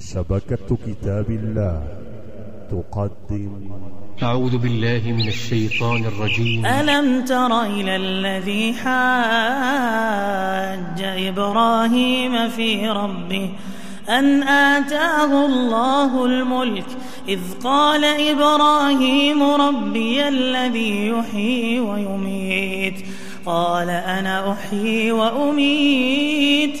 شبكة كتاب الله تقدم. أعوذ بالله من الشيطان الرجيم. ألم تر إلى الذي حاج إبراهيم في ربه أن آتاه الله الملك إذ قال إبراهيم ربي الذي يحيي ويميت قال أنا أحيي وأميت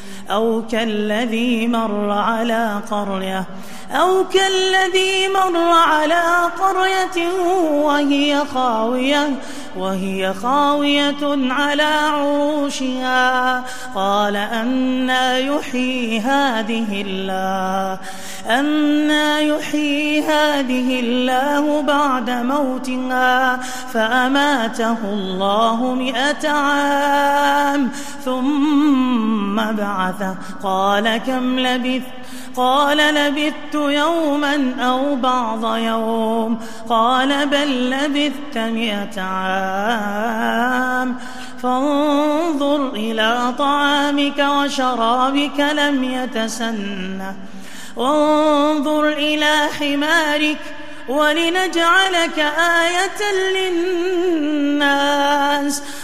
أو كالذي مر على قرية أو كالذي مر على قرية وهي خاوية وهي خاوية على عروشها. قال أنا يحيي هذه الله أنا يحيي هذه الله بعد موتها فأماته الله مئة عام ثم بعثه قال كم لبثت؟ قال لبثت يوما أو بعض يوم. قال بل لبثت مئة عام. فانظر إلى طعامك وشرابك لم يتسنه. وانظر إلى حمارك ولنجعلك آية للناس.